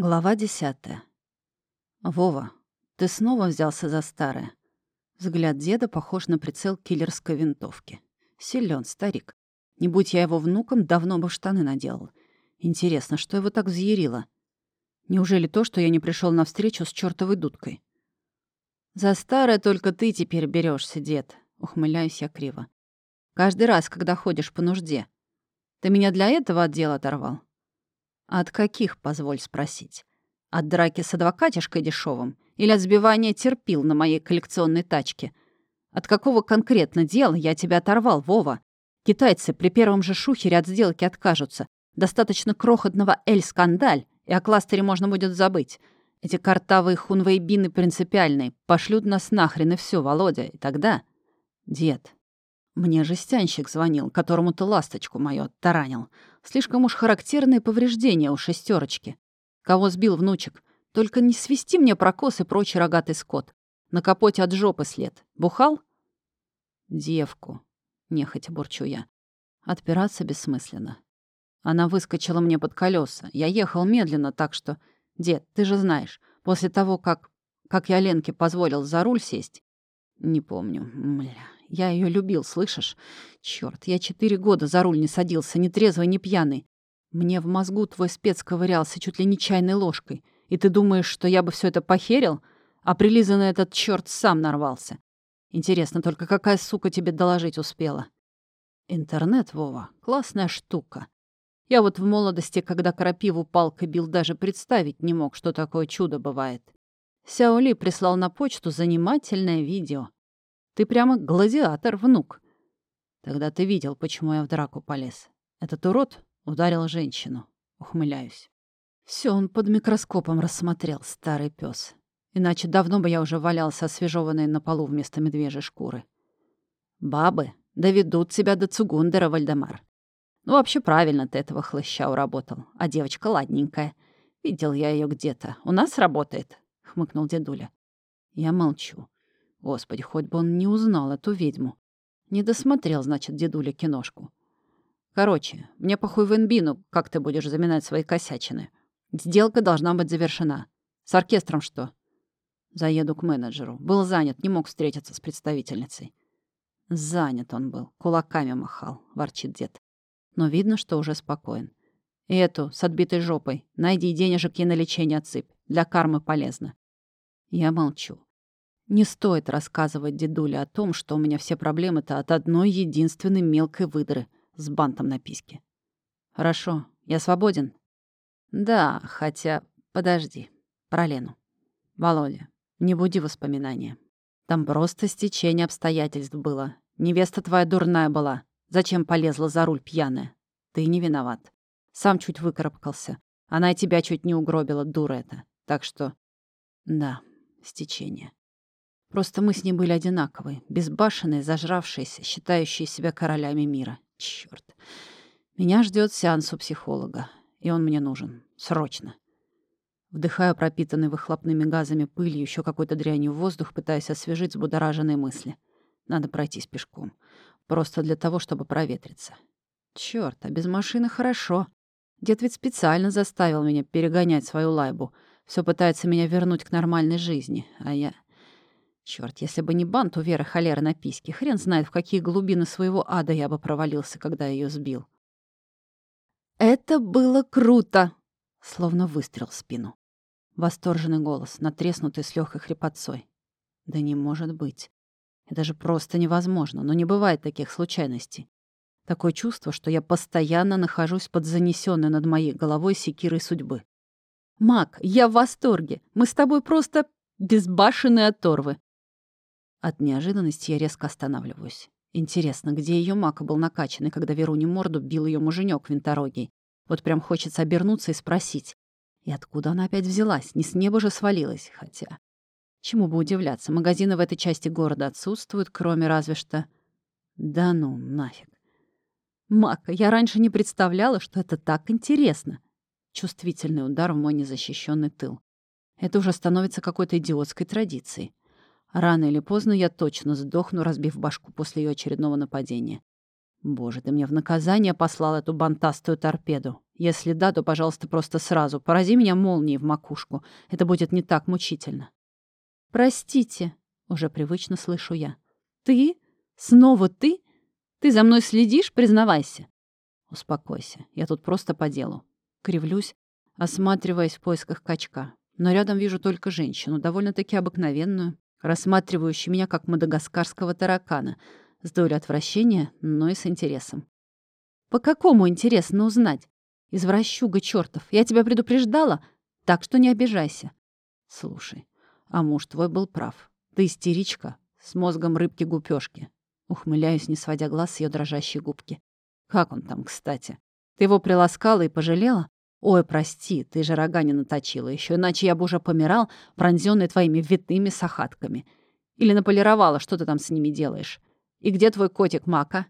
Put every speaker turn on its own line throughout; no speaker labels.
Глава десятая. «Вова, ты снова взялся за старое». Взгляд деда похож на прицел киллерской винтовки. Силён, старик. Не будь я его внуком, давно бы штаны наделал. Интересно, что его так взъярило? Неужели то, что я не пришел на встречу с чертовой дудкой? «За старое только ты теперь берешься, дед», — ухмыляюсь я криво. «Каждый раз, когда ходишь по нужде. Ты меня для этого отдел оторвал?» От каких, позволь спросить? От драки с адвокатишкой дешевым или от сбивания терпил на моей коллекционной тачке? От какого конкретно дела я тебя оторвал, Вова? Китайцы при первом же шухере от сделки откажутся. Достаточно крохотного «эль-скандаль», и о кластере можно будет забыть. Эти картавые хунвейбины принципиальные. Пошлют нас нахрен и все, Володя. И тогда... Дед, мне жестянщик звонил, которому ты ласточку мою таранил. Слишком уж характерные повреждения у шестерочки. Кого сбил внучек? Только не свисти мне прокос и прочий рогатый скот. На капоте от жопы след. Бухал? Девку. Нехотя бурчу я. Отпираться бессмысленно. Она выскочила мне под колеса. Я ехал медленно, так что... Дед, ты же знаешь, после того, как... Как я Ленке позволил за руль сесть... Не помню. Мля, я ее любил, слышишь? Черт, я четыре года за руль не садился, ни трезвый, ни пьяный. Мне в мозгу твой спец ковырялся чуть ли не чайной ложкой. И ты думаешь, что я бы все это похерил? А прилизанный этот черт сам нарвался. Интересно только, какая сука тебе доложить успела? Интернет, Вова, классная штука. Я вот в молодости, когда крапиву палкой бил, даже представить не мог, что такое чудо бывает. Сяоли прислал на почту занимательное видео. Ты прямо гладиатор, внук. Тогда ты видел, почему я в драку полез. Этот урод ударил женщину. Ухмыляюсь. Все он под микроскопом рассмотрел, старый пес. Иначе давно бы я уже валялся освежеванный на полу вместо медвежьей шкуры. Бабы доведут себя до Цугундера, Вальдемар. Ну, вообще правильно ты этого хлыща уработал. А девочка ладненькая. Видел я ее где-то. У нас работает, — хмыкнул дедуля. Я молчу. Господи, хоть бы он не узнал эту ведьму. Не досмотрел, значит, дедуля киношку. Короче, мне похуй в инбину, как ты будешь заминать свои косячины. Сделка должна быть завершена. С оркестром что? Заеду к менеджеру. Был занят, не мог встретиться с представительницей. Занят он был, кулаками махал, ворчит дед. Но видно, что уже спокоен. И эту, с отбитой жопой, найди денежек ей на лечение отсыпь. Для кармы полезно. Я молчу. Не стоит рассказывать дедуле о том, что у меня все проблемы-то от одной единственной мелкой выдры с бантом на писке. Хорошо, я свободен? Да, хотя... Подожди. Про Лену. Володя, не буди воспоминания. Там просто стечение обстоятельств было. Невеста твоя дурная была. Зачем полезла за руль пьяная? Ты не виноват. Сам чуть выкарабкался. Она и тебя чуть не угробила, дура эта. Так что... Да, стечение. Просто мы с ней были одинаковые, безбашенные, зажравшиеся, считающие себя королями мира. Чёрт. Меня ждет сеанс у психолога, и он мне нужен. Срочно. Вдыхаю пропитанный выхлопными газами пылью еще какой-то дрянью воздух, пытаясь освежить взбудораженные мысли. Надо пройтись пешком. Просто для того, чтобы проветриться. Чёрт, а без машины хорошо. Дед ведь специально заставил меня перегонять свою лайбу. Все пытается меня вернуть к нормальной жизни, а я... Черт, если бы не бант у Веры холера на письке, хрен знает, в какие глубины своего ада я бы провалился, когда ее сбил. «Это было круто!» Словно выстрел в спину. Восторженный голос, натреснутый с легкой хрипотцой. Да не может быть. Это же просто невозможно, но не бывает таких случайностей. Такое чувство, что я постоянно нахожусь под занесенной над моей головой секирой судьбы. «Мак, я в восторге! Мы с тобой просто безбашенные оторвы!» От неожиданности я резко останавливаюсь. Интересно, где ее мак был накачанный, когда Веруне морду бил ее муженек винторогий? Вот прям хочется обернуться и спросить. И откуда она опять взялась? Не с неба же свалилась. Хотя... Чему бы удивляться, магазины в этой части города отсутствуют, кроме разве что... Да ну, нафиг. Мака, я раньше не представляла, что это так интересно. Чувствительный удар в мой незащищенный тыл. Это уже становится какой-то идиотской традицией. Рано или поздно я точно сдохну, разбив башку после ее очередного нападения. Боже, ты мне в наказание послал эту бантастую торпеду. Если да, то, пожалуйста, просто сразу. Порази меня молнией в макушку. Это будет не так мучительно. «Простите», — уже привычно слышу я. «Ты? Снова ты? Ты за мной следишь? Признавайся». «Успокойся. Я тут просто по делу». Кривлюсь, осматриваясь в поисках качка. Но рядом вижу только женщину, довольно-таки обыкновенную, рассматривающую меня как мадагаскарского таракана, с долей отвращения, но и с интересом. «По какому интересно узнать? Извращуга чертов, я тебя предупреждала, так что не обижайся». «Слушай, а муж твой был прав. Ты истеричка с мозгом рыбки гупёшки. Ухмыляюсь, не сводя глаз с её дрожащей губки. Как он там, кстати? Ты его приласкала и пожалела? Ой, прости, ты же рога не наточила еще, иначе я бы уже помирал, пронзённый твоими витыми сахатками. Или наполировала, что ты там с ними делаешь. И где твой котик Мака?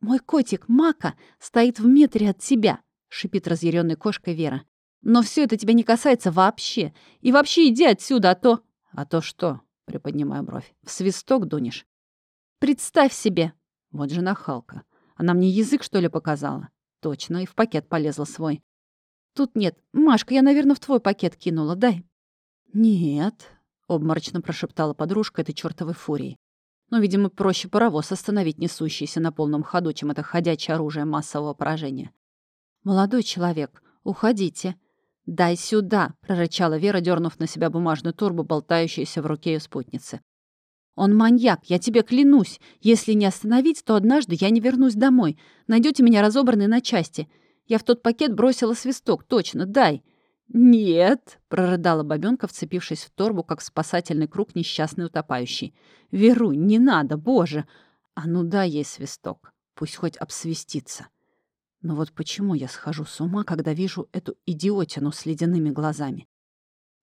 Мой котик Мака стоит в метре от тебя, шипит разъяренной кошкой Вера. Но все это тебя не касается вообще. И вообще иди отсюда, а то... А то что? Приподнимаю бровь. В свисток дунешь. Представь себе. Вот же нахалка. Она мне язык, что ли, показала? Точно, и в пакет полезла свой. Тут нет. Машка, я, наверное, в твой пакет кинула. Дай. Нет, обморочно прошептала подружка этой чертовой фурии. Но, видимо, проще паровоз остановить несущийся на полном ходу, чем это ходячее оружие массового поражения. «Молодой человек, уходите», «Дай сюда!» — прорычала Вера, дернув на себя бумажную турбу, болтающуюся в руке ее спутницы. «Он маньяк, я тебе клянусь. Если не остановить, то однажды я не вернусь домой. Найдете меня разобранной на части. Я в тот пакет бросила свисток, точно, дай!» «Нет!» — прорыдала бабёнка, вцепившись в торбу, как спасательный круг несчастный утопающий. «Веру, не надо, боже! А ну дай ей свисток, пусть хоть обсвистится!» Но вот почему я схожу с ума, когда вижу эту идиотину с ледяными глазами?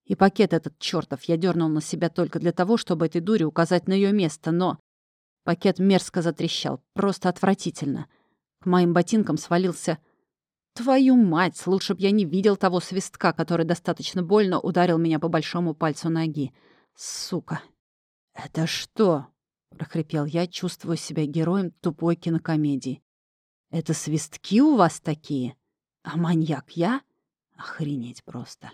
И пакет этот чертов я дернул на себя только для того, чтобы этой дуре указать на ее место, но... Пакет мерзко затрещал, просто отвратительно. К моим ботинкам свалился... Твою мать, лучше б я не видел того свистка, который достаточно больно ударил меня по большому пальцу ноги. Сука. «Это что?» — прохрипел я, чувствуя себя героем тупой кинокомедии. Это свистки у вас такие? А маньяк я? Охренеть просто.